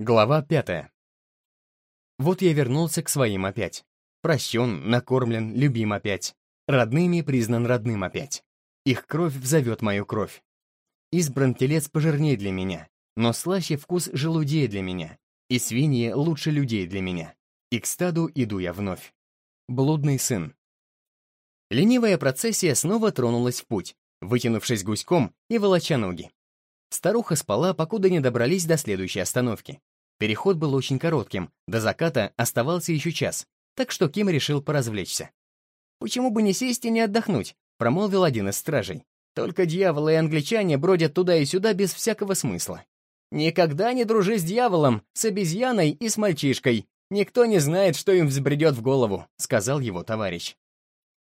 Глава пятая. Вот я вернулся к своим опять. Прощен, накормлен, любим опять. Родными признан родным опять. Их кровь взовет мою кровь. Избран телец пожирней для меня, но слаще вкус желудей для меня, и свиньи лучше людей для меня. И к стаду иду я вновь. Блудный сын. Ленивая процессия снова тронулась в путь, вытянувшись гуськом и волоча ноги. Старуха спала, покуда не добрались до следующей остановки. Переход был очень коротким, до заката оставался еще час, так что Ким решил поразвлечься. «Почему бы не сесть и не отдохнуть?» — промолвил один из стражей. «Только дьяволы и англичане бродят туда и сюда без всякого смысла. Никогда не дружи с дьяволом, с обезьяной и с мальчишкой. Никто не знает, что им взбредет в голову», — сказал его товарищ.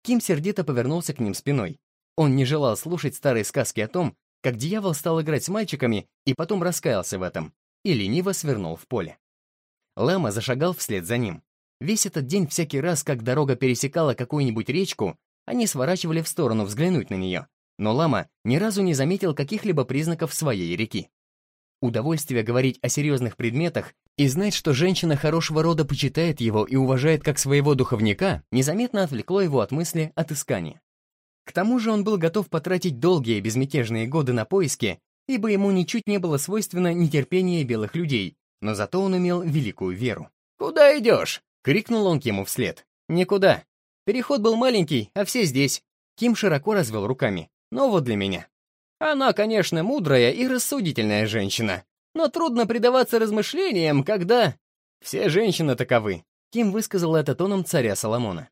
Ким сердито повернулся к ним спиной. Он не желал слушать старые сказки о том, как дьявол стал играть с мальчиками и потом раскаялся в этом, и лениво свернул в поле. Лама зашагал вслед за ним. Весь этот день всякий раз, как дорога пересекала какую-нибудь речку, они сворачивали в сторону взглянуть на нее, но Лама ни разу не заметил каких-либо признаков своей реки. Удовольствие говорить о серьезных предметах и знать, что женщина хорошего рода почитает его и уважает как своего духовника, незаметно отвлекло его от мысли отыскания. К тому же он был готов потратить долгие безмятежные годы на поиски ибо ему ничуть не было свойственно нетерпение белых людей, но зато он имел великую веру. «Куда идешь?» — крикнул он Киму вслед. «Никуда. Переход был маленький, а все здесь». Ким широко развел руками. «Но вот для меня. Она, конечно, мудрая и рассудительная женщина, но трудно предаваться размышлениям, когда... Все женщины таковы». Ким высказал это тоном царя Соломона.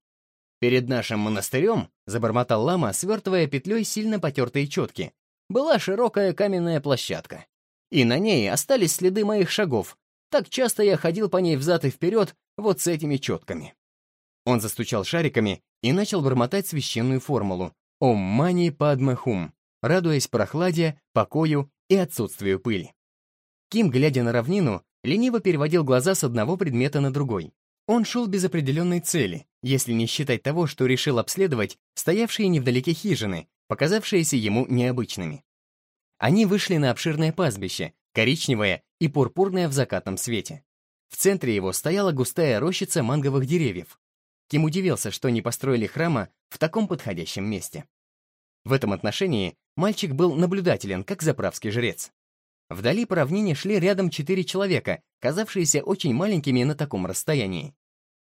«Перед нашим монастырем», — забормотал лама, свертывая петлей сильно потертые четки, была широкая каменная площадка. И на ней остались следы моих шагов. Так часто я ходил по ней взад и вперед вот с этими четками. Он застучал шариками и начал бормотать священную формулу «Ом мани падме хум», радуясь прохладе, покою и отсутствию пыли. Ким, глядя на равнину, лениво переводил глаза с одного предмета на другой. Он шел без определенной цели, если не считать того, что решил обследовать стоявшие невдалеке хижины, показавшиеся ему необычными. Они вышли на обширное пастбище, коричневое и пурпурное в закатном свете. В центре его стояла густая рощица манговых деревьев. Ким удивился, что не построили храма в таком подходящем месте. В этом отношении мальчик был наблюдателен, как заправский жрец. Вдали по равнине шли рядом четыре человека, казавшиеся очень маленькими на таком расстоянии.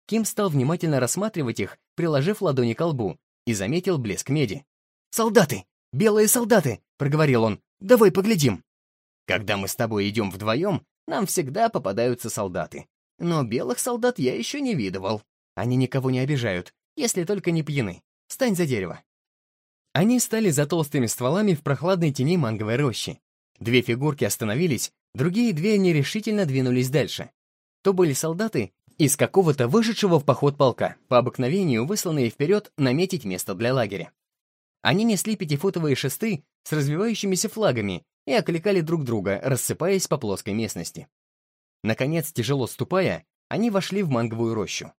Ким стал внимательно рассматривать их, приложив ладони к лбу, и заметил блеск меди. «Солдаты! Белые солдаты!» — проговорил он. «Давай поглядим!» «Когда мы с тобой идем вдвоем, нам всегда попадаются солдаты. Но белых солдат я еще не видывал. Они никого не обижают, если только не пьяны. Стань за дерево». Они стали за толстыми стволами в прохладной тени манговой рощи. Две фигурки остановились, другие две нерешительно двинулись дальше. То были солдаты из какого-то вышедшего в поход полка, по обыкновению высланные вперед наметить место для лагеря. Они несли пятифутовые шесты с развивающимися флагами и окликали друг друга, рассыпаясь по плоской местности. Наконец, тяжело ступая, они вошли в манговую рощу.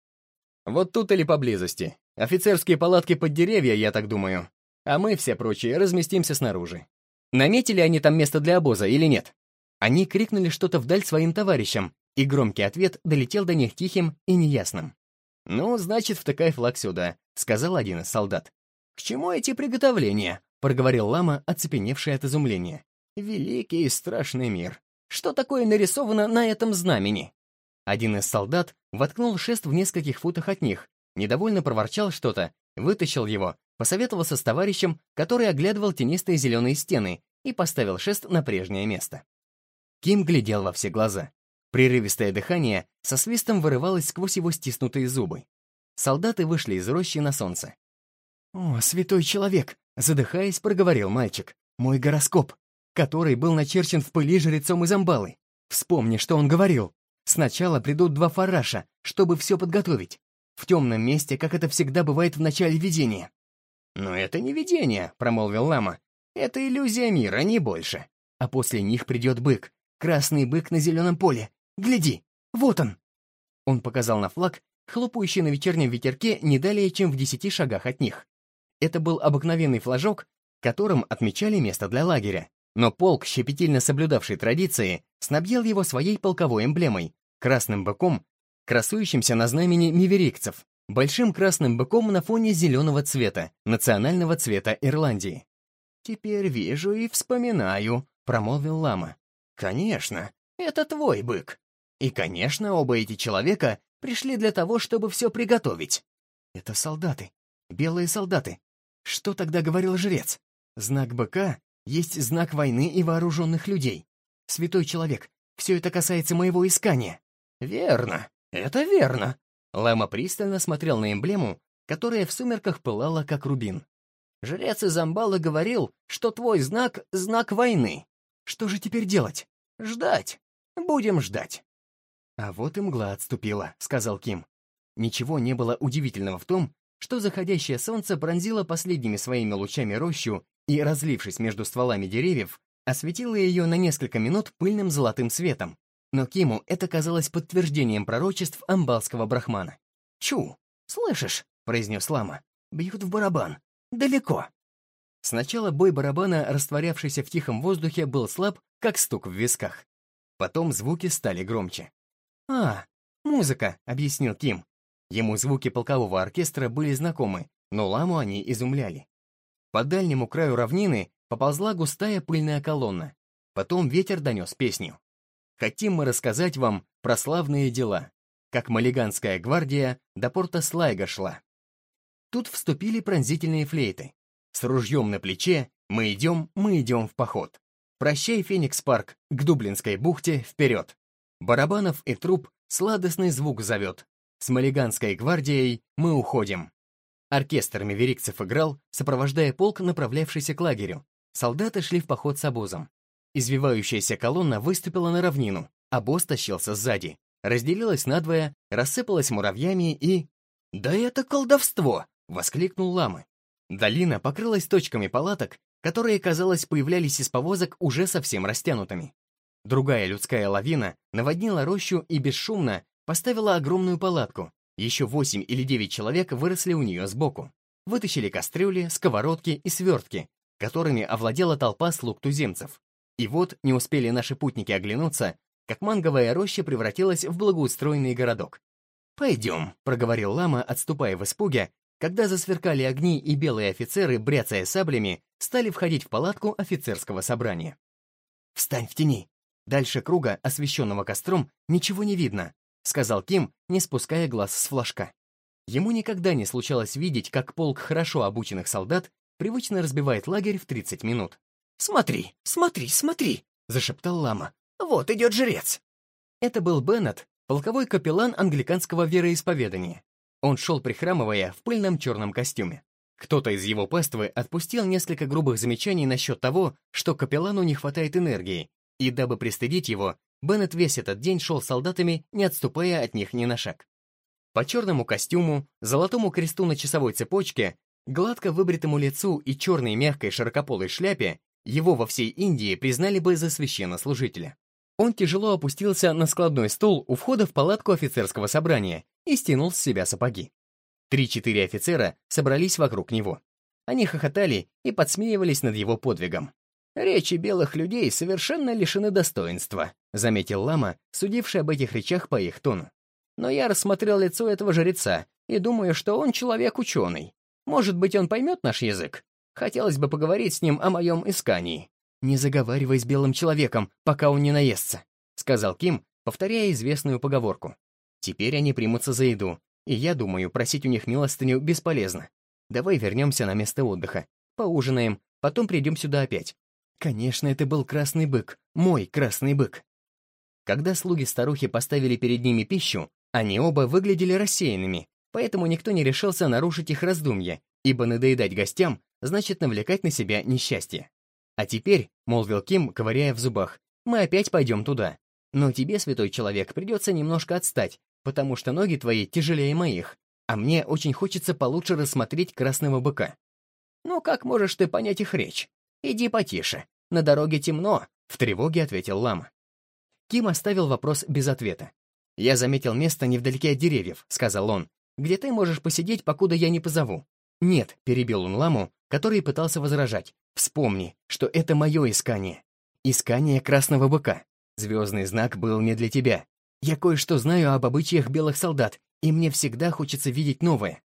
«Вот тут или поблизости. Офицерские палатки под деревья, я так думаю. А мы, все прочие, разместимся снаружи. Наметили они там место для обоза или нет?» Они крикнули что-то вдаль своим товарищам, и громкий ответ долетел до них тихим и неясным. «Ну, значит, втыкай флаг сюда», — сказал один из солдат. «К чему эти приготовления?» — проговорил лама, оцепеневший от изумления. «Великий и страшный мир. Что такое нарисовано на этом знамени?» Один из солдат воткнул шест в нескольких футах от них, недовольно проворчал что-то, вытащил его, посоветовался с товарищем, который оглядывал тенистые зеленые стены, и поставил шест на прежнее место. Ким глядел во все глаза. Прерывистое дыхание со свистом вырывалось сквозь его стиснутые зубы. Солдаты вышли из рощи на солнце. «О, святой человек!» — задыхаясь, проговорил мальчик. «Мой гороскоп, который был начерчен в пыли жрецом из Амбалы. Вспомни, что он говорил. Сначала придут два фараша, чтобы все подготовить. В темном месте, как это всегда бывает в начале видения». «Но это не видение», — промолвил лама. «Это иллюзия мира, не больше. А после них придет бык. Красный бык на зеленом поле. Гляди, вот он!» Он показал на флаг, хлопающий на вечернем ветерке не далее, чем в десяти шагах от них. Это был обыкновенный флажок, которым отмечали место для лагеря, Но полк, щепетильно соблюдавший традиции, снабдил его своей полковой эмблемой — красным быком, красующимся на знамени миверикцев, большим красным быком на фоне зеленого цвета, национального цвета Ирландии. «Теперь вижу и вспоминаю», — промолвил лама. «Конечно, это твой бык. И, конечно, оба эти человека пришли для того, чтобы все приготовить. Это солдаты, белые солдаты. Что тогда говорил жрец? Знак быка есть знак войны и вооруженных людей. Святой человек, все это касается моего искания. Верно, это верно. Лама пристально смотрел на эмблему, которая в сумерках пылала, как рубин. Жрец из Амбала говорил, что твой знак — знак войны. Что же теперь делать? Ждать. Будем ждать. А вот и мгла отступила, сказал Ким. Ничего не было удивительного в том, что заходящее солнце пронзило последними своими лучами рощу и, разлившись между стволами деревьев, осветило ее на несколько минут пыльным золотым светом. Но Киму это казалось подтверждением пророчеств амбалского брахмана. «Чу! Слышишь?» — произнес лама. «Бьют в барабан. Далеко». Сначала бой барабана, растворявшийся в тихом воздухе, был слаб, как стук в висках. Потом звуки стали громче. «А, музыка», — объяснил Ким. Ему звуки полкового оркестра были знакомы, но ламу они изумляли. По дальнему краю равнины поползла густая пыльная колонна. Потом ветер донес песню. Хотим мы рассказать вам про славные дела, как Малиганская гвардия до порта Слайга шла. Тут вступили пронзительные флейты. С ружьем на плече мы идем, мы идем в поход. Прощай, Феникс-парк, к Дублинской бухте вперед. Барабанов и труп сладостный звук зовет. С Малиганской гвардией мы уходим. Оркестр меверикцев играл, сопровождая полк, направлявшийся к лагерю. Солдаты шли в поход с обозом. Извивающаяся колонна выступила на равнину, обоз тащился сзади, разделилась надвое, рассыпалась муравьями и... «Да это колдовство!» — воскликнул Ламы. Долина покрылась точками палаток, которые, казалось, появлялись из повозок уже совсем растянутыми. Другая людская лавина наводнила рощу и бесшумно поставила огромную палатку. Еще восемь или девять человек выросли у нее сбоку. Вытащили кастрюли, сковородки и свертки, которыми овладела толпа слуг туземцев. И вот не успели наши путники оглянуться, как манговая роща превратилась в благоустроенный городок. «Пойдем», — проговорил лама, отступая в испуге, когда засверкали огни и белые офицеры, бряцая саблями, стали входить в палатку офицерского собрания. «Встань в тени. Дальше круга, освещенного костром, ничего не видно», — сказал Ким, не спуская глаз с флажка. Ему никогда не случалось видеть, как полк хорошо обученных солдат привычно разбивает лагерь в 30 минут. «Смотри, смотри, смотри!» — зашептал лама. «Вот идет жрец!» Это был Беннет, полковой капеллан англиканского вероисповедания. Он шел прихрамывая в пыльном черном костюме. Кто-то из его паствы отпустил несколько грубых замечаний насчет того, что капеллану не хватает энергии, и дабы пристыдить его, Беннет весь этот день шел солдатами, не отступая от них ни на шаг. По черному костюму, золотому кресту на часовой цепочке, гладко выбритому лицу и черной мягкой широкополой шляпе его во всей Индии признали бы за священнослужителя. Он тяжело опустился на складной стул у входа в палатку офицерского собрания и стянул с себя сапоги. Три-четыре офицера собрались вокруг него. Они хохотали и подсмеивались над его подвигом. «Речи белых людей совершенно лишены достоинства», заметил лама, судивший об этих речах по их тону. «Но я рассмотрел лицо этого жреца и думаю, что он человек-ученый. Может быть, он поймет наш язык? Хотелось бы поговорить с ним о моем искании. «Не заговаривай с белым человеком, пока он не наестся», — сказал Ким, повторяя известную поговорку. «Теперь они примутся за еду, и я думаю, просить у них милостыню бесполезно. Давай вернемся на место отдыха, поужинаем, потом придем сюда опять». Конечно, это был красный бык, мой красный бык. Когда слуги старухи поставили перед ними пищу, они оба выглядели рассеянными, поэтому никто не решился нарушить их раздумья, ибо надоедать гостям значит навлекать на себя несчастье. «А теперь», — молвил Ким, ковыряя в зубах, — «мы опять пойдем туда. Но тебе, святой человек, придется немножко отстать, потому что ноги твои тяжелее моих, а мне очень хочется получше рассмотреть красного быка». «Ну как можешь ты понять их речь? Иди потише. На дороге темно», — в тревоге ответил лама. Ким оставил вопрос без ответа. «Я заметил место невдалеке от деревьев», — сказал он, «где ты можешь посидеть, покуда я не позову. «Нет», — перебил он ламу, который пытался возражать. «Вспомни, что это мое искание. Искание красного быка. Звездный знак был не для тебя. Я кое-что знаю об обычаях белых солдат, и мне всегда хочется видеть новое».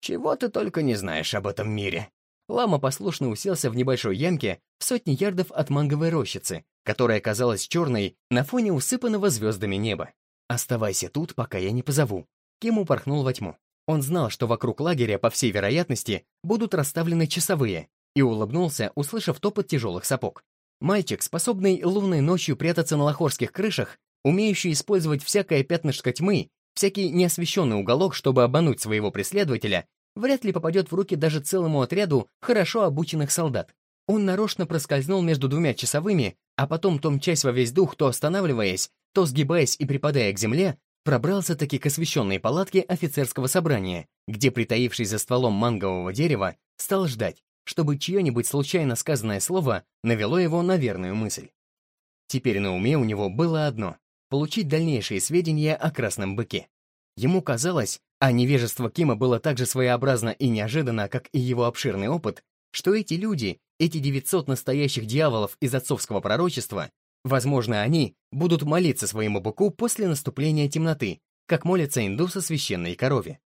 «Чего ты только не знаешь об этом мире?» Лама послушно уселся в небольшой ямке в сотни ярдов от манговой рощицы, которая казалась черной на фоне усыпанного звездами неба. «Оставайся тут, пока я не позову». Ким упорхнул во тьму. Он знал, что вокруг лагеря, по всей вероятности, будут расставлены часовые, и улыбнулся, услышав топот тяжелых сапог. Мальчик, способный лунной ночью прятаться на лохорских крышах, умеющий использовать всякое пятнышко тьмы, всякий неосвещенный уголок, чтобы обмануть своего преследователя, вряд ли попадет в руки даже целому отряду хорошо обученных солдат. Он нарочно проскользнул между двумя часовыми, а потом, то мчась во весь дух, то останавливаясь, то сгибаясь и припадая к земле, пробрался-таки к освещенной палатке офицерского собрания, где, притаившись за стволом мангового дерева, стал ждать, чтобы чье-нибудь случайно сказанное слово навело его на верную мысль. Теперь на уме у него было одно — получить дальнейшие сведения о красном быке. Ему казалось, а невежество Кима было так же своеобразно и неожиданно, как и его обширный опыт, что эти люди, эти 900 настоящих дьяволов из отцовского пророчества, возможно, они будут молиться своему быку после наступления темноты, как молятся индусы священной корове.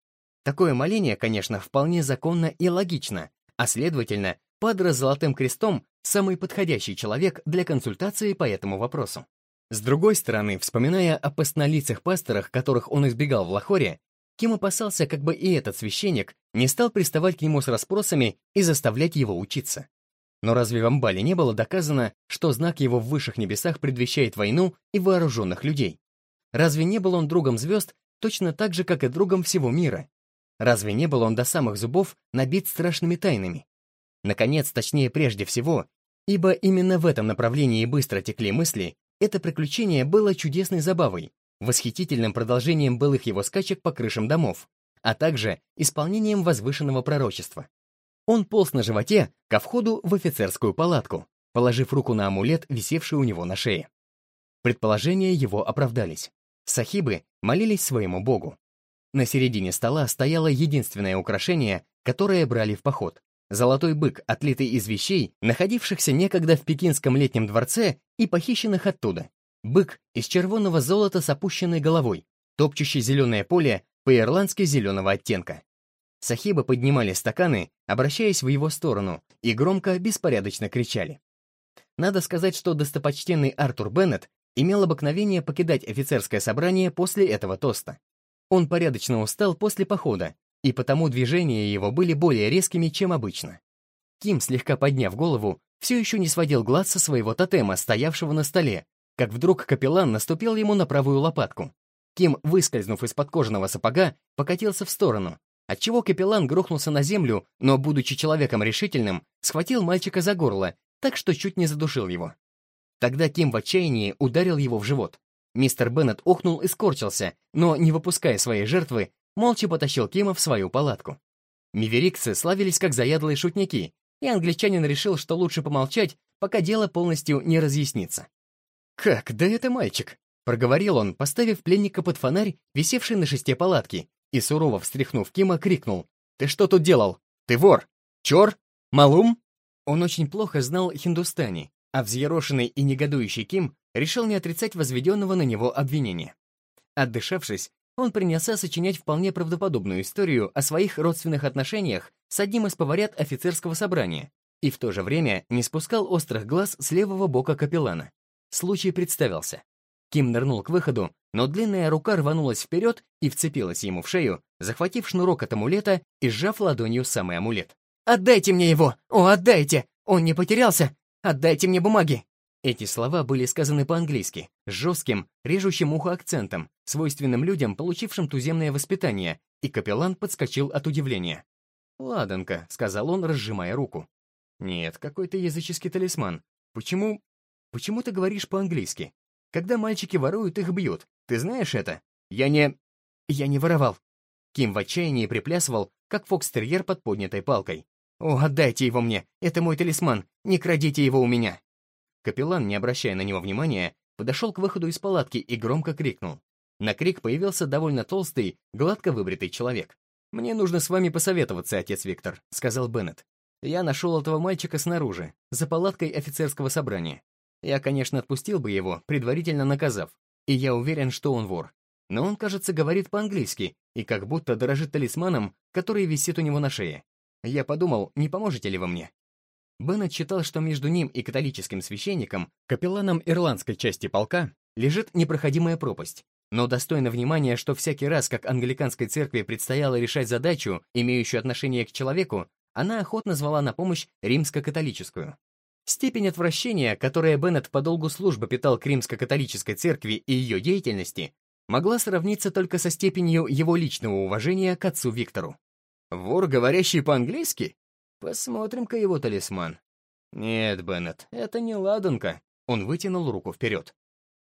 Такое моление, конечно, вполне законно и логично, а следовательно, Падре с Золотым Крестом самый подходящий человек для консультации по этому вопросу. С другой стороны, вспоминая о постнолицых пасторах, которых он избегал в Лахоре, Ким опасался, как бы и этот священник не стал приставать к нему с расспросами и заставлять его учиться. Но разве в Амбале не было доказано, что знак его в высших небесах предвещает войну и вооруженных людей? Разве не был он другом звезд точно так же, как и другом всего мира? Разве не был он до самых зубов набит страшными тайнами? Наконец, точнее прежде всего, ибо именно в этом направлении быстро текли мысли, это приключение было чудесной забавой, восхитительным продолжением былых его скачек по крышам домов, а также исполнением возвышенного пророчества. Он полз на животе ко входу в офицерскую палатку, положив руку на амулет, висевший у него на шее. Предположения его оправдались. Сахибы молились своему богу. На середине стола стояло единственное украшение, которое брали в поход. Золотой бык, отлитый из вещей, находившихся некогда в пекинском летнем дворце и похищенных оттуда. Бык из червонного золота с опущенной головой, топчущий зеленое поле по-ирландски зеленого оттенка. Сахибы поднимали стаканы, обращаясь в его сторону, и громко, беспорядочно кричали. Надо сказать, что достопочтенный Артур Беннет имел обыкновение покидать офицерское собрание после этого тоста. Он порядочно устал после похода, и потому движения его были более резкими, чем обычно. Ким, слегка подняв голову, все еще не сводил глаз со своего тотема, стоявшего на столе, как вдруг капеллан наступил ему на правую лопатку. Ким, выскользнув из-под кожаного сапога, покатился в сторону, отчего капеллан грохнулся на землю, но, будучи человеком решительным, схватил мальчика за горло, так что чуть не задушил его. Тогда Ким в отчаянии ударил его в живот. Мистер Беннет охнул и скорчился, но, не выпуская своей жертвы, молча потащил Кима в свою палатку. Миверикцы славились как заядлые шутники, и англичанин решил, что лучше помолчать, пока дело полностью не разъяснится. «Как? Да это мальчик!» — проговорил он, поставив пленника под фонарь, висевший на шесте палатки, и, сурово встряхнув Кима, крикнул. «Ты что тут делал? Ты вор! Чор? Малум?» Он очень плохо знал хиндустани, а взъерошенный и негодующий Ким решил не отрицать возведенного на него обвинения. Отдышавшись, он принялся сочинять вполне правдоподобную историю о своих родственных отношениях с одним из поварят офицерского собрания и в то же время не спускал острых глаз с левого бока капеллана. Случай представился. Ким нырнул к выходу, но длинная рука рванулась вперед и вцепилась ему в шею, захватив шнурок от амулета и сжав ладонью самый амулет. «Отдайте мне его! О, отдайте! Он не потерялся! Отдайте мне бумаги!» Эти слова были сказаны по-английски, с жестким, режущим ухо акцентом, свойственным людям, получившим туземное воспитание, и капеллан подскочил от удивления. «Ладанка», — сказал он, разжимая руку. «Нет, какой-то языческий талисман. Почему Почему ты говоришь по-английски? Когда мальчики воруют, их бьют. Ты знаешь это? Я не... Я не воровал. Ким в отчаянии приплясывал, как фокстерьер под поднятой палкой. «О, отдайте его мне! Это мой талисман! Не крадите его у меня!» Капеллан, не обращая на него внимания, подошел к выходу из палатки и громко крикнул. На крик появился довольно толстый, гладко выбритый человек. «Мне нужно с вами посоветоваться, отец Виктор», — сказал Беннет. «Я нашел этого мальчика снаружи, за палаткой офицерского собрания. Я, конечно, отпустил бы его, предварительно наказав, и я уверен, что он вор. Но он, кажется, говорит по-английски и как будто дорожит талисманом, который висит у него на шее. Я подумал, не поможете ли вы мне?» Беннет считал, что между ним и католическим священником, капелланом ирландской части полка, лежит непроходимая пропасть. Но достойно внимания, что всякий раз, как англиканской церкви предстояло решать задачу, имеющую отношение к человеку, она охотно звала на помощь римско-католическую. Степень отвращения, которое Беннет по долгу службы питал к римско-католической церкви и ее деятельности, могла сравниться только со степенью его личного уважения к отцу Виктору. «Вор, говорящий по-английски? Посмотрим-ка его талисман». «Нет, Беннет, это не ладанка». Он вытянул руку вперед.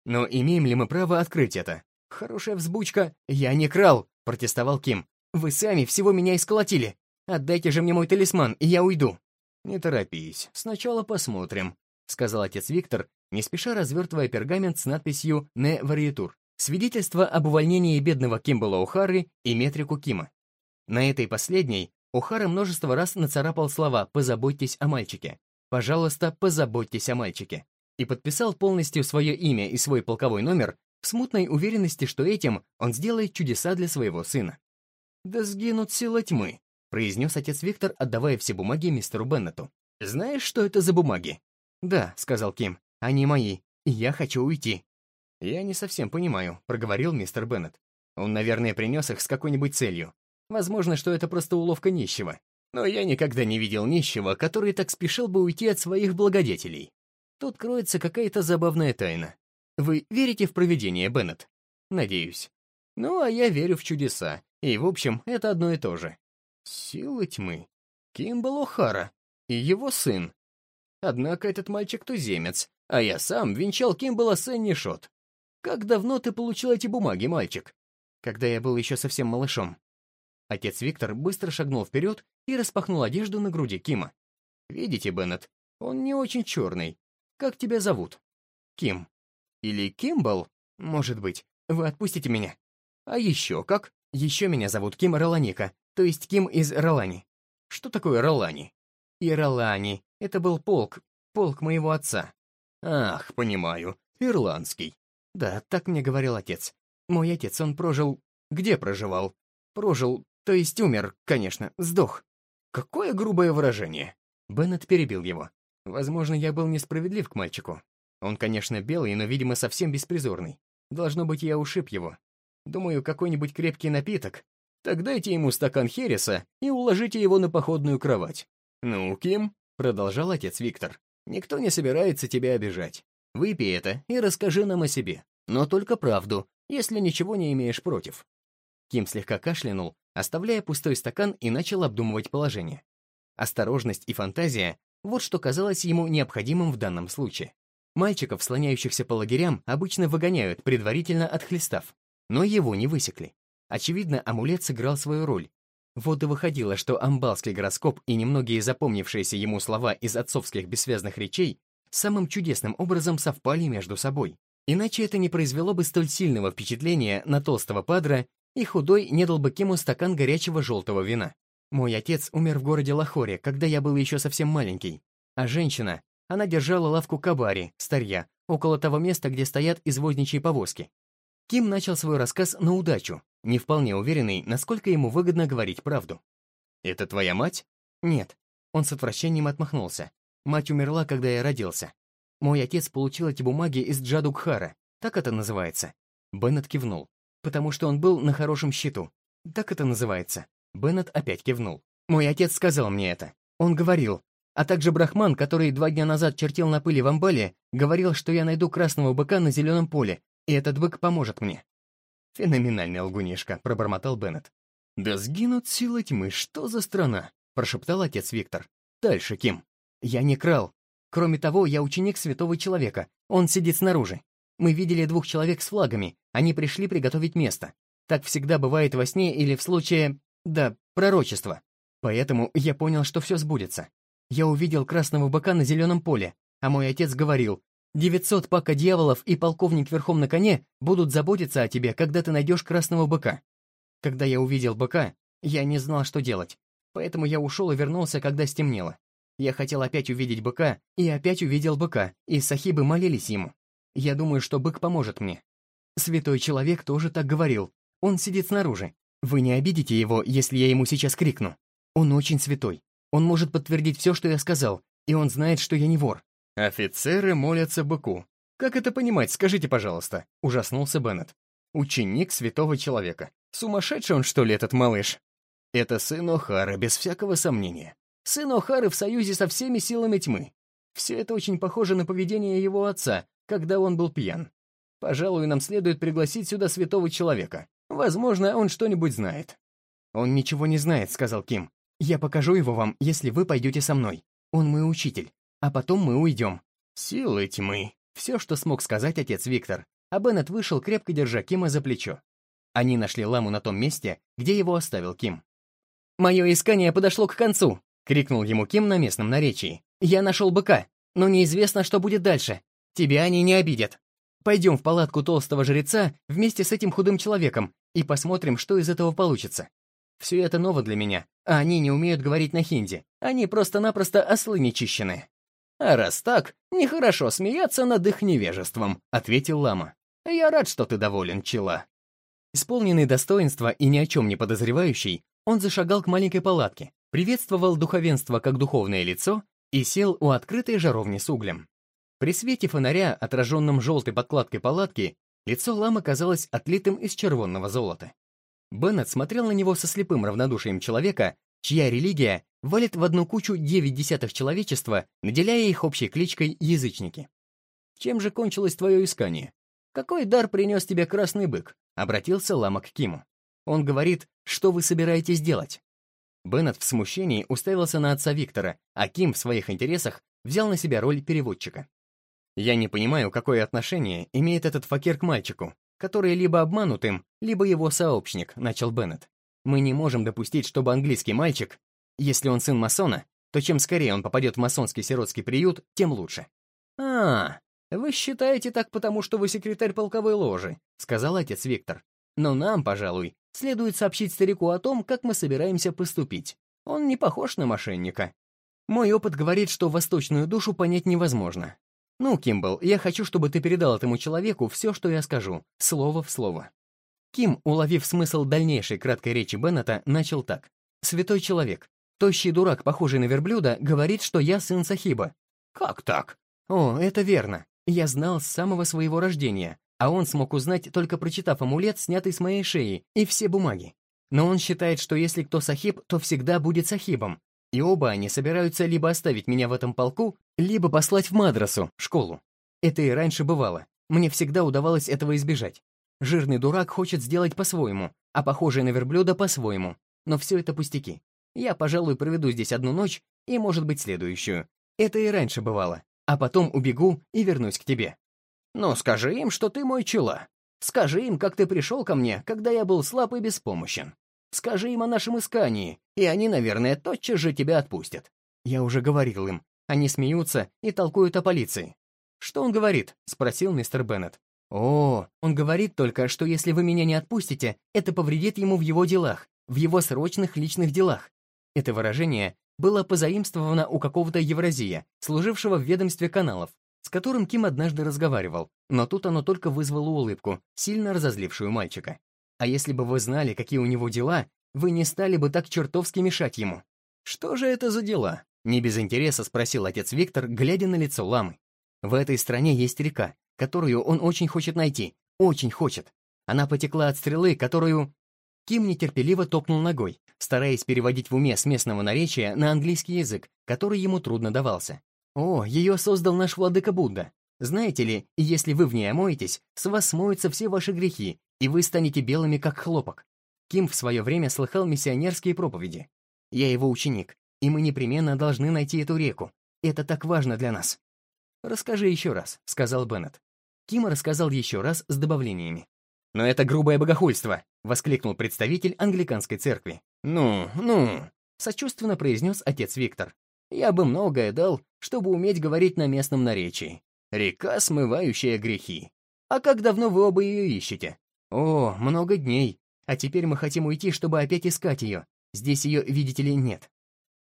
«Но имеем ли мы право открыть это?» «Хорошая взбучка. Я не крал», — протестовал Ким. «Вы сами всего меня исколотили. Отдайте же мне мой талисман, и я уйду». «Не торопись, сначала посмотрим», — сказал отец Виктор, не спеша развертывая пергамент с надписью «Не варьетур» — свидетельство об увольнении бедного Кимбала Ухары и метрику Кима. На этой последней Ухара множество раз нацарапал слова «позаботьтесь о мальчике», «пожалуйста, позаботьтесь о мальчике» и подписал полностью свое имя и свой полковой номер в смутной уверенности, что этим он сделает чудеса для своего сына. «Да сгинут силы тьмы», произнес отец Виктор, отдавая все бумаги мистеру Беннету. «Знаешь, что это за бумаги?» «Да», — сказал Ким, — «они мои, и я хочу уйти». «Я не совсем понимаю», — проговорил мистер Беннет. «Он, наверное, принес их с какой-нибудь целью. Возможно, что это просто уловка нищего. Но я никогда не видел нищего, который так спешил бы уйти от своих благодетелей. Тут кроется какая-то забавная тайна. Вы верите в провидение, Беннет? Надеюсь. Ну, а я верю в чудеса. И, в общем, это одно и то же. Силы тьмы. Кимбал О'Хара. И его сын. Однако этот мальчик туземец, а я сам венчал Кимбала Сенни Шот. Как давно ты получил эти бумаги, мальчик? Когда я был еще совсем малышом. Отец Виктор быстро шагнул вперед и распахнул одежду на груди Кима. «Видите, Беннет, он не очень черный. Как тебя зовут?» «Ким». «Или Кимбал? Может быть. Вы отпустите меня?» «А еще как?» «Еще меня зовут Ким Роланика то есть Ким из Ролани. Что такое Ролани? И Ролани. Это был полк, полк моего отца. Ах, понимаю, ирландский. Да, так мне говорил отец. Мой отец, он прожил... Где проживал? Прожил, то есть умер, конечно, сдох. Какое грубое выражение. Беннет перебил его. Возможно, я был несправедлив к мальчику. Он, конечно, белый, но, видимо, совсем беспризорный. Должно быть, я ушиб его. Думаю, какой-нибудь крепкий напиток, так дайте ему стакан хереса и уложите его на походную кровать. Ну, Ким, продолжал отец Виктор, никто не собирается тебя обижать. Выпей это и расскажи нам о себе. Но только правду, если ничего не имеешь против. Ким слегка кашлянул, оставляя пустой стакан и начал обдумывать положение. Осторожность и фантазия — вот что казалось ему необходимым в данном случае. Мальчиков, слоняющихся по лагерям, обычно выгоняют, предварительно отхлестав, но его не высекли. Очевидно, амулет сыграл свою роль. Вот и выходило, что амбалский гороскоп и немногие запомнившиеся ему слова из отцовских бессвязных речей самым чудесным образом совпали между собой. Иначе это не произвело бы столь сильного впечатления на толстого падра, и худой не дал бы Кему стакан горячего желтого вина. Мой отец умер в городе Лахоре, когда я был еще совсем маленький. А женщина, она держала лавку кабари, старья, около того места, где стоят извозничьи повозки. Ким начал свой рассказ на удачу, не вполне уверенный, насколько ему выгодно говорить правду. «Это твоя мать?» «Нет». Он с отвращением отмахнулся. «Мать умерла, когда я родился. Мой отец получил эти бумаги из Джадукхара. Так это называется?» Беннет кивнул. «Потому что он был на хорошем счету. Так это называется». Беннет опять кивнул. «Мой отец сказал мне это. Он говорил, а также Брахман, который два дня назад чертил на пыли в амбале, говорил, что я найду красного быка на зеленом поле, и этот бык поможет мне. «Феноменальный лгунишка», — пробормотал Беннет. «Да сгинут силы тьмы, что за страна?» — прошептал отец Виктор. «Дальше, Ким. Я не крал. Кроме того, я ученик святого человека. Он сидит снаружи. Мы видели двух человек с флагами. Они пришли приготовить место. Так всегда бывает во сне или в случае... да, пророчества. Поэтому я понял, что все сбудется. Я увидел красного быка на зеленом поле, а мой отец говорил, 900 пака дьяволов и полковник верхом на коне будут заботиться о тебе, когда ты найдешь красного быка. Когда я увидел быка, Я не знал, что делать, поэтому я ушел и вернулся, когда стемнело. Я хотел опять увидеть быка, и опять увидел быка, и сахибы молились ему. Я думаю, что бык поможет мне. Святой человек тоже так говорил. Он сидит снаружи. Вы не обидите его, если я ему сейчас крикну. Он очень святой. Он может подтвердить все, что я сказал, и он знает, что я не вор. Офицеры молятся быку. Как это понимать, скажите, пожалуйста? Ужаснулся Беннет. Ученик святого человека. Сумасшедший он, что ли, этот малыш? Это сын Охара, без всякого сомнения. Сын Охары в союзе со всеми силами тьмы. Все это очень похоже на поведение его отца, когда он был пьян. Пожалуй, нам следует пригласить сюда святого человека. Возможно, он что-нибудь знает». «Он ничего не знает», — сказал Ким. «Я покажу его вам, если вы пойдете со мной. Он мой учитель. А потом мы уйдем». «Силы тьмы». Все, что смог сказать отец Виктор. А Беннет вышел, крепко держа Кима за плечо. Они нашли ламу на том месте, где его оставил Ким. «Мое искание подошло к концу!» — крикнул ему Ким на местном наречии. «Я нашел быка, но неизвестно, что будет дальше. Тебя они не обидят. Пойдем в палатку толстого жреца вместе с этим худым человеком и посмотрим, что из этого получится. Все это ново для меня, а они не умеют говорить на хинди. Они просто-напросто ослы нечищенные. «А раз так, нехорошо смеяться над их невежеством», — ответил лама. «Я рад, что ты доволен, чела». Исполненный достоинства и ни о чем не подозревающий, он зашагал к маленькой палатке, приветствовал духовенство как духовное лицо и сел у открытой жаровни с углем. При свете фонаря, отраженном желтой подкладкой палатки, лицо ламы казалось отлитым из червонного золота. Беннет смотрел на него со слепым равнодушием человека, чья религия валит в одну кучу девять десятых человечества, наделяя их общей кличкой «язычники». «Чем же кончилось твое искание? Какой дар принес тебе красный бык?» — обратился лама к Киму. Он говорит, что вы собираетесь делать. Беннет в смущении уставился на отца Виктора, а Ким в своих интересах взял на себя роль переводчика. Я не понимаю, какое отношение имеет этот факир к мальчику, который либо обманут им, либо его сообщник, начал Беннет. Мы не можем допустить, чтобы английский мальчик, если он сын масона, то чем скорее он попадет в масонский сиротский приют, тем лучше. «А, вы считаете так потому, что вы секретарь полковой ложи», сказал отец Виктор. «Но нам, пожалуй, следует сообщить старику о том, как мы собираемся поступить. Он не похож на мошенника. Мой опыт говорит, что восточную душу понять невозможно. «Ну, Кимбл, я хочу, чтобы ты передал этому человеку все, что я скажу, слово в слово». Ким, уловив смысл дальнейшей краткой речи Беннета, начал так. «Святой человек, тощий дурак, похожий на верблюда, говорит, что я сын Сахиба». «Как так?» «О, это верно. Я знал с самого своего рождения, а он смог узнать, только прочитав амулет, снятый с моей шеи, и все бумаги. Но он считает, что если кто Сахиб, то всегда будет Сахибом, и оба они собираются либо оставить меня в этом полку, либо послать в мадрасу, школу. Это и раньше бывало. Мне всегда удавалось этого избежать. Жирный дурак хочет сделать по-своему, а похожий на верблюда по-своему. Но все это пустяки. Я, пожалуй, проведу здесь одну ночь и, может быть, следующую. Это и раньше бывало. А потом убегу и вернусь к тебе. Но скажи им, что ты мой чела. Скажи им, как ты пришел ко мне, когда я был слаб и беспомощен. Скажи им о нашем искании, и они, наверное, тотчас же тебя отпустят. Я уже говорил им. Они смеются и толкуют о полиции. «Что он говорит?» — спросил мистер Беннет. «О, он говорит только, что если вы меня не отпустите, это повредит ему в его делах, в его срочных личных делах». Это выражение было позаимствовано у какого-то Евразия, служившего в ведомстве каналов, с которым Ким однажды разговаривал, но тут оно только вызвало улыбку, сильно разозлившую мальчика. А если бы вы знали, какие у него дела, вы не стали бы так чертовски мешать ему. Что же это за дела? Не без интереса спросил отец Виктор, глядя на лицо ламы. В этой стране есть река, которую он очень хочет найти. Очень хочет. Она потекла от стрелы, которую... Ким нетерпеливо топнул ногой, стараясь переводить в уме с местного наречия на английский язык, который ему трудно давался. «О, ее создал наш владыка Будда. Знаете ли, если вы в ней омоетесь, с вас смоются все ваши грехи, и вы станете белыми, как хлопок. Ким в свое время слыхал миссионерские проповеди. Я его ученик, и мы непременно должны найти эту реку. Это так важно для нас. «Расскажи еще раз», — сказал Беннет. Ким рассказал еще раз с добавлениями. «Но это грубое богохульство!» — воскликнул представитель англиканской церкви. «Ну, ну!» — сочувственно произнес отец Виктор. «Я бы многое дал, чтобы уметь говорить на местном наречии. Река, смывающая грехи. А как давно вы оба ее ищете?» «О, много дней. А теперь мы хотим уйти, чтобы опять искать ее. Здесь ее, видите ли, нет».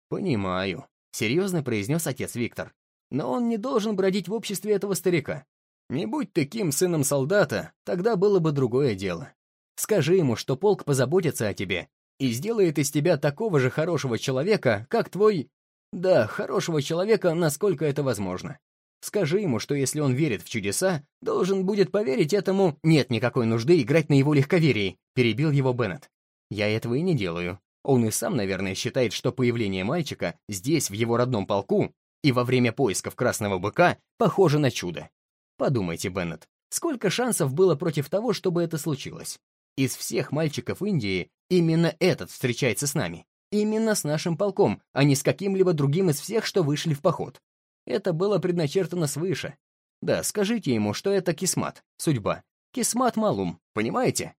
«Понимаю», — серьезно произнес отец Виктор. «Но он не должен бродить в обществе этого старика. Не будь ты Ким сыном солдата, тогда было бы другое дело. Скажи ему, что полк позаботится о тебе и сделает из тебя такого же хорошего человека, как твой... Да, хорошего человека, насколько это возможно. Скажи ему, что если он верит в чудеса, должен будет поверить этому... Нет никакой нужды играть на его легковерии, перебил его Беннет. Я этого и не делаю. Он и сам, наверное, считает, что появление мальчика здесь, в его родном полку, и во время поисков красного быка, похоже на чудо. Подумайте, Беннет, сколько шансов было против того, чтобы это случилось? Из всех мальчиков Индии именно этот встречается с нами. Именно с нашим полком, а не с каким-либо другим из всех, что вышли в поход. Это было предначертано свыше. Да, скажите ему, что это кисмат, судьба. Кисмат малум, понимаете?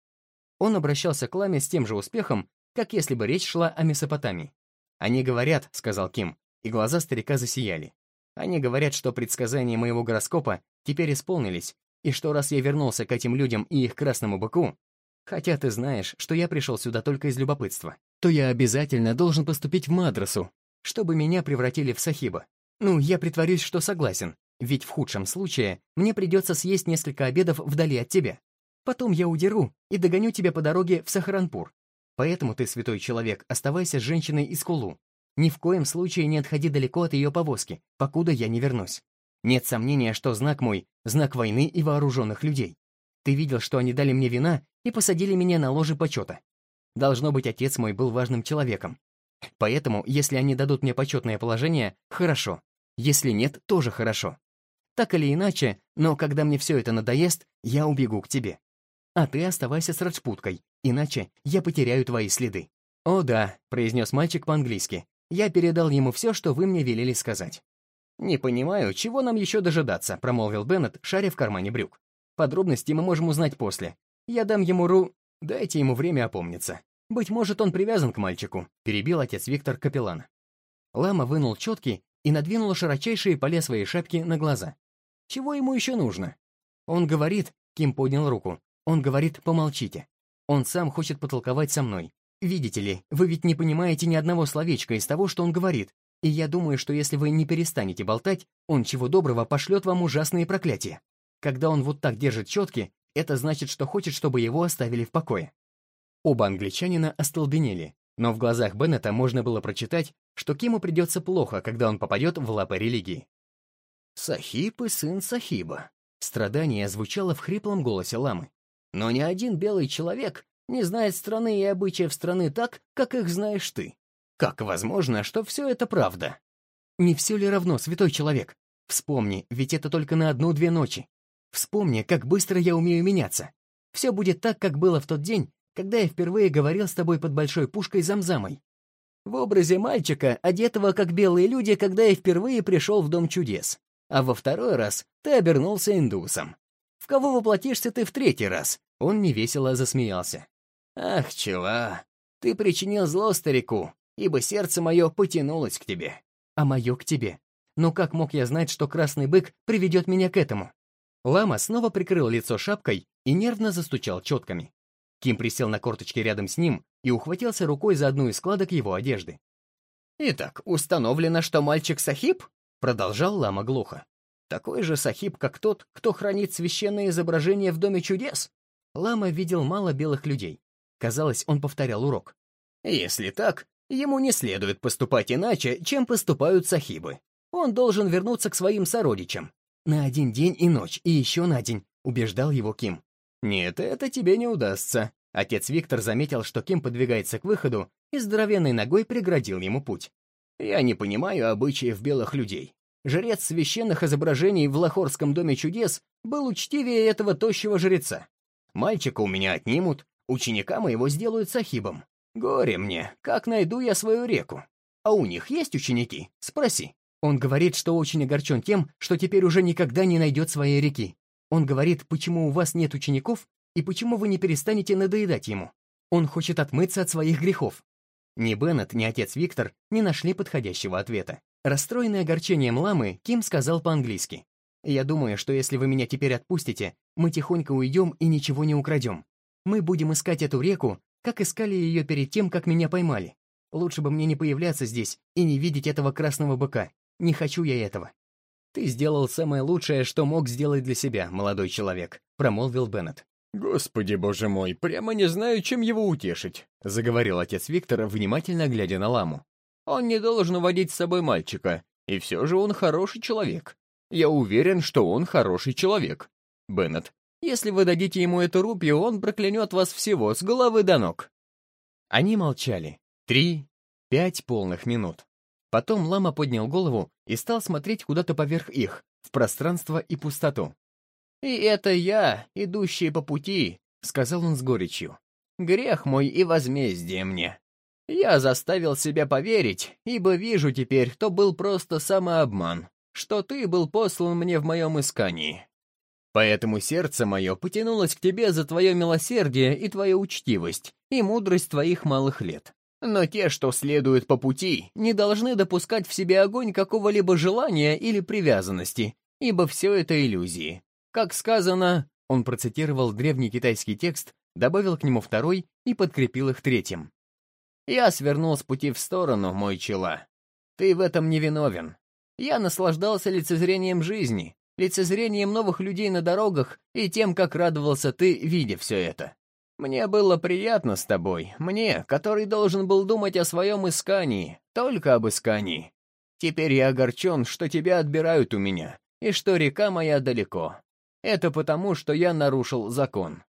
Он обращался к Ламе с тем же успехом, как если бы речь шла о Месопотамии. «Они говорят», — сказал Ким, и глаза старика засияли. «Они говорят, что предсказания моего гороскопа теперь исполнились, и что раз я вернулся к этим людям и их красному быку, хотя ты знаешь, что я пришел сюда только из любопытства, то я обязательно должен поступить в мадрасу, чтобы меня превратили в сахиба. Ну, я притворюсь, что согласен, ведь в худшем случае мне придется съесть несколько обедов вдали от тебя. Потом я удеру и догоню тебя по дороге в Сахаранпур. Поэтому ты, святой человек, оставайся с женщиной из Кулу. Ни в коем случае не отходи далеко от ее повозки, покуда я не вернусь. Нет сомнения, что знак мой — знак войны и вооруженных людей. Ты видел, что они дали мне вина и посадили меня на ложе почета. Должно быть, отец мой был важным человеком. Поэтому, если они дадут мне почетное положение, хорошо. Если нет, тоже хорошо. Так или иначе, но когда мне все это надоест, я убегу к тебе. А ты оставайся с Раджпуткой, иначе я потеряю твои следы. «О да», — произнес мальчик по-английски. «Я передал ему все, что вы мне велели сказать». «Не понимаю, чего нам еще дожидаться», — промолвил Беннет, шаря в кармане брюк. «Подробности мы можем узнать после. Я дам ему ру... Дайте ему время опомниться. Быть может, он привязан к мальчику», — перебил отец Виктор Капеллан. Лама вынул четки и надвинул широчайшие поля своей шапки на глаза. «Чего ему еще нужно?» «Он говорит...» — Ким поднял руку. «Он говорит, помолчите. Он сам хочет потолковать со мной. Видите ли, вы ведь не понимаете ни одного словечка из того, что он говорит, и я думаю, что если вы не перестанете болтать, он чего доброго пошлет вам ужасные проклятия. Когда он вот так держит четки, это значит, что хочет, чтобы его оставили в покое. Оба англичанина остолбенели, но в глазах Беннета можно было прочитать, что Киму придется плохо, когда он попадет в лапы религии. «Сахиб и сын Сахиба», — страдание звучало в хриплом голосе ламы. «Но ни один белый человек не знает страны и обычаев страны так, как их знаешь ты. Как возможно, что все это правда? Не все ли равно, святой человек? Вспомни, ведь это только на одну-две ночи. Вспомни, как быстро я умею меняться. Все будет так, как было в тот день, когда я впервые говорил с тобой под большой пушкой замзамой. В образе мальчика, одетого как белые люди, когда я впервые пришел в Дом чудес. А во второй раз ты обернулся индусом. В кого воплотишься ты в третий раз? Он невесело засмеялся. Ах, чела, ты причинил зло старику, ибо сердце мое потянулось к тебе, а мое к тебе. Но как мог я знать, что красный бык приведет меня к этому? Лама снова прикрыл лицо шапкой и нервно застучал четками. Ким присел на корточки рядом с ним и ухватился рукой за одну из складок его одежды. «Итак, установлено, что мальчик Сахиб?» — продолжал Лама глухо. «Такой же Сахиб, как тот, кто хранит священное изображение в Доме чудес?» Лама видел мало белых людей. Казалось, он повторял урок. «Если так, Ему не следует поступать иначе, чем поступают сахибы. Он должен вернуться к своим сородичам. На один день и ночь, и еще на день, убеждал его Ким. Нет, это тебе не удастся. Отец Виктор заметил, что Ким подвигается к выходу, и здоровенной ногой преградил ему путь. Я не понимаю обычаев белых людей. Жрец священных изображений в Лахорском доме чудес был учтивее этого тощего жреца. Мальчика у меня отнимут, ученика моего сделают сахибом. Горе мне, как найду я свою реку? А у них есть ученики? Спроси. Он говорит, что очень огорчен тем, что теперь уже никогда не найдет своей реки. Он говорит, почему у вас нет учеников и почему вы не перестанете надоедать ему. Он хочет отмыться от своих грехов. Ни Беннет, ни отец Виктор не нашли подходящего ответа. Расстроенный огорчением ламы, Ким сказал по-английски. «Я думаю, что если вы меня теперь отпустите, мы тихонько уйдем и ничего не украдем. Мы будем искать эту реку, как искали ее перед тем, как меня поймали. Лучше бы мне не появляться здесь и не видеть этого красного быка. Не хочу я этого». «Ты сделал самое лучшее, что мог сделать для себя, молодой человек», — промолвил Беннет. «Господи, боже мой, прямо не знаю, чем его утешить», — заговорил отец Виктора, внимательно глядя на ламу. «Он не должен водить с собой мальчика, и все же он хороший человек. Я уверен, что он хороший человек. Беннет, если вы дадите ему эту рупию, он проклянет вас всего с головы до ног». Они молчали. Три, пять полных минут. Потом лама поднял голову и стал смотреть куда-то поверх их, в пространство и пустоту. «И это я, идущий по пути», — сказал он с горечью. «Грех мой и возмездие мне. Я заставил себя поверить, ибо вижу теперь, то был просто самообман, что ты был послан мне в моем искании. Поэтому сердце мое потянулось к тебе за твое милосердие и твою учтивость, и мудрость твоих малых лет. Но те, что следуют по пути, не должны допускать в себе огонь какого-либо желания или привязанности, ибо все это иллюзии. Как сказано, он процитировал древний китайский текст, добавил к нему второй и подкрепил их третьим. «Я свернул с пути в сторону, мой чела. Ты в этом не виновен. Я наслаждался лицезрением жизни, лицезрением новых людей на дорогах и тем, как радовался ты, видя все это. Мне было приятно с тобой, мне, который должен был думать о своем искании, только об искании. Теперь я огорчен, что тебя отбирают у меня, и что река моя далеко. Это потому, что я нарушил закон».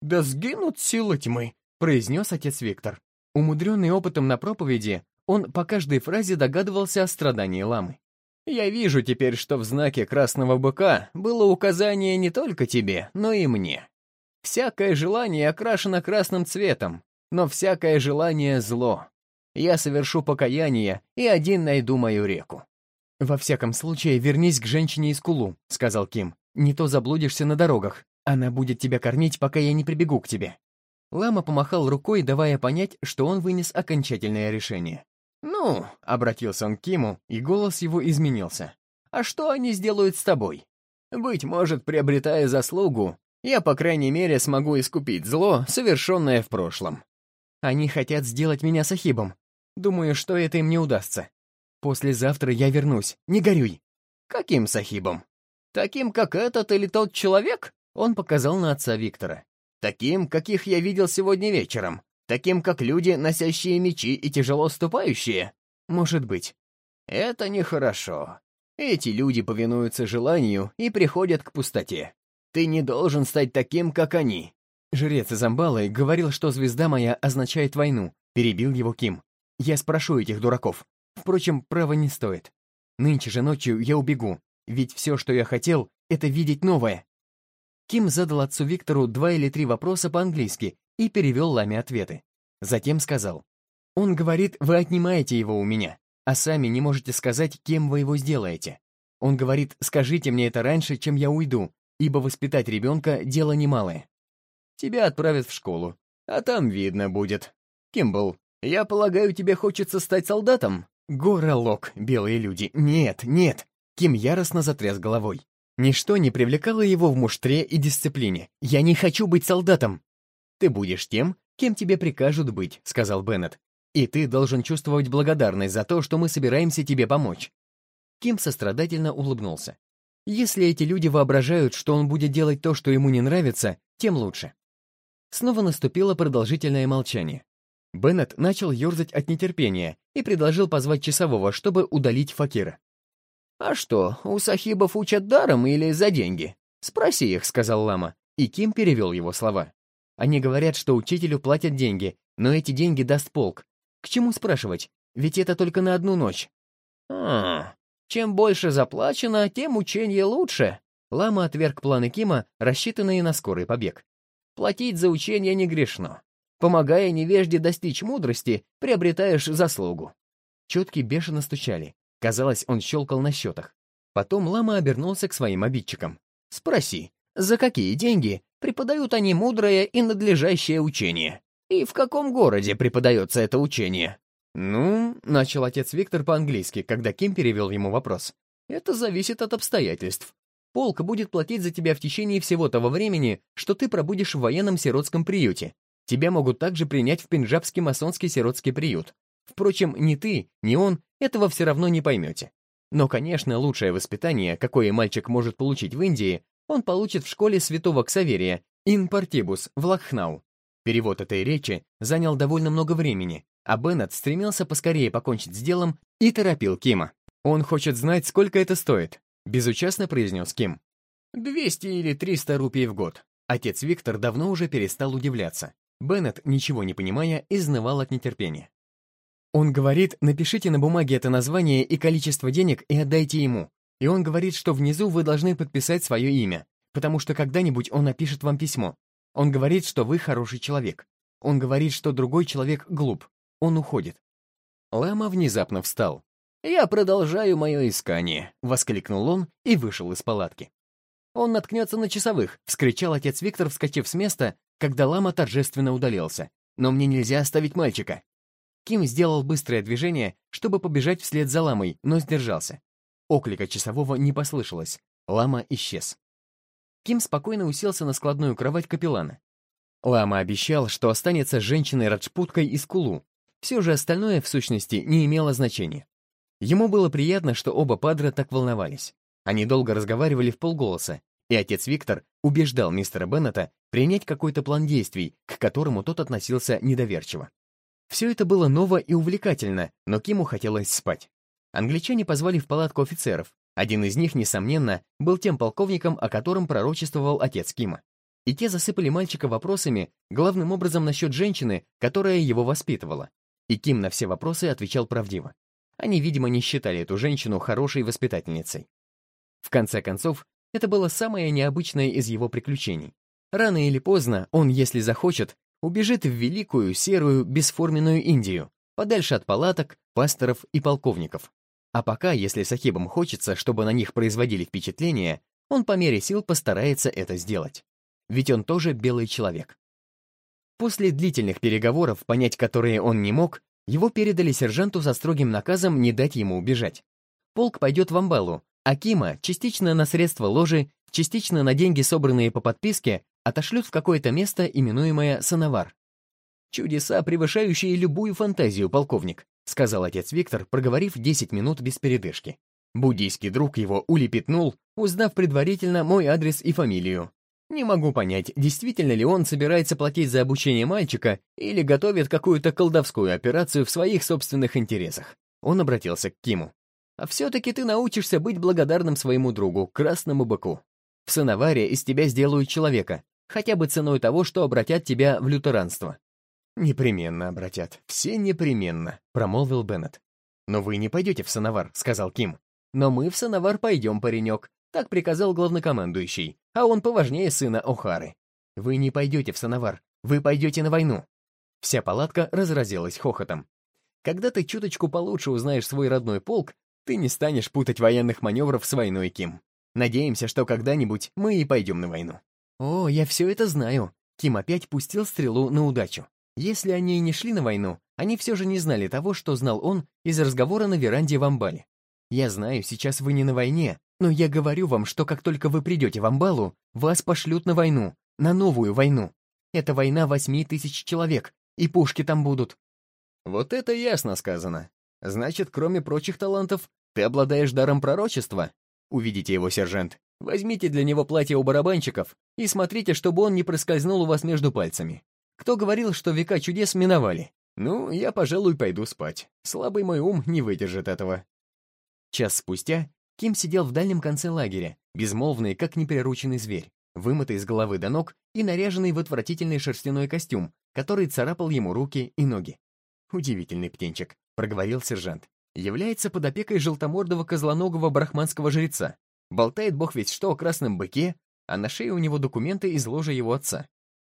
«Да сгинут силы тьмы», — произнес отец Виктор. Умудренный опытом на проповеди, он по каждой фразе догадывался о страдании ламы. «Я вижу теперь, что в знаке красного быка было указание не только тебе, но и мне. Всякое желание окрашено красным цветом, но всякое желание — зло. Я совершу покаяние и один найду мою реку». «Во всяком случае, вернись к женщине из Кулу», — сказал Ким. «Не то заблудишься на дорогах. Она будет тебя кормить, пока я не прибегу к тебе». Лама помахал рукой, давая понять, что он вынес окончательное решение. «Ну», — обратился он к Киму, и голос его изменился. «А что они сделают с тобой? Быть может, приобретая заслугу, я, по крайней мере, смогу искупить зло, совершенное в прошлом. Они хотят сделать меня сахибом. Думаю, что это им не удастся. Послезавтра я вернусь, не горюй. Каким сахибом? Таким, как этот или тот человек? Он показал на отца Виктора. Таким, каких я видел сегодня вечером. Таким, как люди, носящие мечи и тяжело ступающие. Может быть. Это нехорошо. Эти люди повинуются желанию и приходят к пустоте. Ты не должен стать таким, как они». Жрец из Амбалы говорил, что звезда моя означает войну, перебил его Ким. Я спрошу этих дураков. Впрочем, права не стоит. Нынче же ночью я убегу, ведь все, что я хотел, это видеть новое. Ким задал отцу Виктору два или три вопроса по-английски и перевел Ламе ответы. Затем сказал, «Он говорит, вы отнимаете его у меня, а сами не можете сказать, кем вы его сделаете. Он говорит, скажите мне это раньше, чем я уйду, ибо воспитать ребенка — дело немалое. Тебя отправят в школу, а там видно будет. Кимбл, я полагаю, тебе хочется стать солдатом? Горолок, белые люди. Нет, нет. Ким яростно затряс головой. Ничто не привлекало его в муштре и дисциплине. «Я не хочу быть солдатом!» «Ты будешь тем, кем тебе прикажут быть», — сказал Беннет. «И ты должен чувствовать благодарность за то, что мы собираемся тебе помочь». Ким сострадательно улыбнулся. Если эти люди воображают, что он будет делать то, что ему не нравится, тем лучше. Снова наступило продолжительное молчание. Беннет начал ерзать от нетерпения и предложил позвать часового, чтобы удалить Факира. «А что, у сахибов учат даром или за деньги? Спроси их», — сказал лама, и Ким перевел его слова. «Они говорят, что учителю платят деньги, но эти деньги даст полк. К чему спрашивать? Ведь это только на одну ночь». «А, чем больше заплачено, тем учение лучше. Лама отверг планы Кима, рассчитанные на скорый побег. Платить за учение не грешно. Помогая невежде достичь мудрости, приобретаешь заслугу. Четки бешено стучали. Казалось, он щелкал на счетах. Потом Лама обернулся к своим обидчикам. «Спроси, за какие деньги преподают они мудрое и надлежащее учение? И в каком городе преподается это учение?» «Ну», — начал отец Виктор по-английски, когда Ким перевел ему вопрос. «Это зависит от обстоятельств. Полк будет платить за тебя в течение всего того времени, что ты пробудешь в военном сиротском приюте. Тебя могут также принять в пенджабский масонский сиротский приют. Впрочем, ни ты, ни он этого все равно не поймете. Но, конечно, лучшее воспитание, какое мальчик может получить в Индии, он получит в школе святого Ксаверия «In partibus» в Лакхнау. Перевод этой речи занял довольно много времени, а Беннет стремился поскорее покончить с делом и торопил Кима. «Он хочет знать, сколько это стоит», — безучастно произнес Ким. «200 или 300 рупий в год». Отец Виктор давно уже перестал удивляться. Беннет, ничего не понимая, изнывал от нетерпения. Он говорит, напишите на бумаге это название и количество денег и отдайте ему. И он говорит, что внизу вы должны подписать свое имя, потому что когда-нибудь он напишет вам письмо. Он говорит, что вы хороший человек. Он говорит, что другой человек глуп. Он уходит. Лама внезапно встал. «Я продолжаю мое искание», — воскликнул он и вышел из палатки. «Он наткнется на часовых», — вскричал отец Виктор, вскочив с места, когда лама торжественно удалился. «Но мне нельзя оставить мальчика. Ким сделал быстрое движение, чтобы побежать вслед за ламой, но сдержался. Оклика часового не послышалось. Лама исчез. Ким спокойно уселся на складную кровать капеллана. Лама обещал, что останется женщиной-раджпуткой из Кулу. Все же остальное, в сущности, не имело значения. Ему было приятно, что оба падра так волновались. Они долго разговаривали в полголоса, и отец Виктор убеждал мистера Беннета принять какой-то план действий, к которому тот относился недоверчиво. Все это было ново и увлекательно, но Киму хотелось спать. Англичане позвали в палатку офицеров. Один из них, несомненно, был тем полковником, о котором пророчествовал отец Кима. И те засыпали мальчика вопросами, главным образом насчет женщины, которая его воспитывала. И Ким на все вопросы отвечал правдиво. Они, видимо, не считали эту женщину хорошей воспитательницей. В конце концов, это было самое необычное из его приключений. Рано или поздно он, если захочет, убежит в великую, серую, бесформенную Индию, подальше от палаток, пасторов и полковников. А пока, если сахибам хочется, чтобы на них производили впечатление, он по мере сил постарается это сделать. Ведь он тоже белый человек. После длительных переговоров, понять которые он не мог, его передали сержанту со строгим наказом не дать ему убежать. Полк пойдет в Амбалу, а Кима частично на средства ложи, частично на деньги, собранные по подписке, отошлют в какое-то место, именуемое Сановар. «Чудеса, превышающие любую фантазию, полковник», сказал отец Виктор, проговорив 10 минут без передышки. Буддийский друг его улепетнул, узнав предварительно мой адрес и фамилию. Не могу понять, действительно ли он собирается платить за обучение мальчика или готовит какую-то колдовскую операцию в своих собственных интересах. Он обратился к Киму. «А все-таки ты научишься быть благодарным своему другу, красному быку. В Сановаре из тебя сделают человека, хотя бы ценой того, что обратят тебя в лютеранство». «Непременно обратят, все непременно», — промолвил Беннет. «Но вы не пойдете в Сановар», — сказал Ким. «Но мы в Сановар пойдем, паренек», — так приказал главнокомандующий, а он поважнее сына Охары. «Вы не пойдете в Сановар, вы пойдете на войну». Вся палатка разразилась хохотом. Когда ты чуточку получше узнаешь свой родной полк, ты не станешь путать военных маневров с войной, Ким. Надеемся, что когда-нибудь мы и пойдем на войну. «О, я все это знаю». Ким опять пустил стрелу на удачу. Если они и не шли на войну, они все же не знали того, что знал он из разговора на веранде в Амбале. «Я знаю, сейчас вы не на войне, но я говорю вам, что как только вы придете в Амбалу, вас пошлют на войну, на новую войну. Это война восьми тысяч человек, и пушки там будут». «Вот это ясно сказано. Значит, кроме прочих талантов, ты обладаешь даром пророчества?» Увидите его, сержант. Возьмите для него платье у барабанщиков и смотрите, чтобы он не проскользнул у вас между пальцами. Кто говорил, что века чудес миновали? Ну, я, пожалуй, пойду спать. Слабый мой ум не выдержит этого. Час спустя Ким сидел в дальнем конце лагеря, безмолвный, как неприрученный зверь, вымытый с головы до ног и наряженный в отвратительный шерстяной костюм, который царапал ему руки и ноги. «Удивительный птенчик», — проговорил сержант. «Является под опекой желтомордого козлоногого брахманского жреца, Болтает бог ведь что о красном быке, а на шее у него документы из ложа его отца.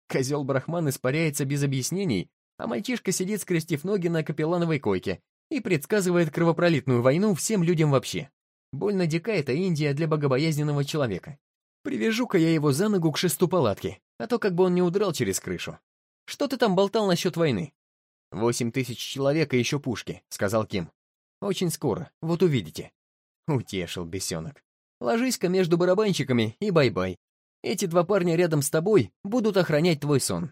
Козел Брахман испаряется без объяснений, а мальчишка сидит, скрестив ноги на капеллановой койке и предсказывает кровопролитную войну всем людям вообще. Больно дика эта Индия для богобоязненного человека. Привяжу-ка я его за ногу к шесту палатки, а то как бы он не удрал через крышу. Что ты там болтал насчет войны? «Восемь тысяч человек и еще пушки», — сказал Ким. «Очень скоро, вот увидите». Утешил бесенок. Ложись-ка между барабанщиками и бай-бай. Эти два парня рядом с тобой будут охранять твой сон.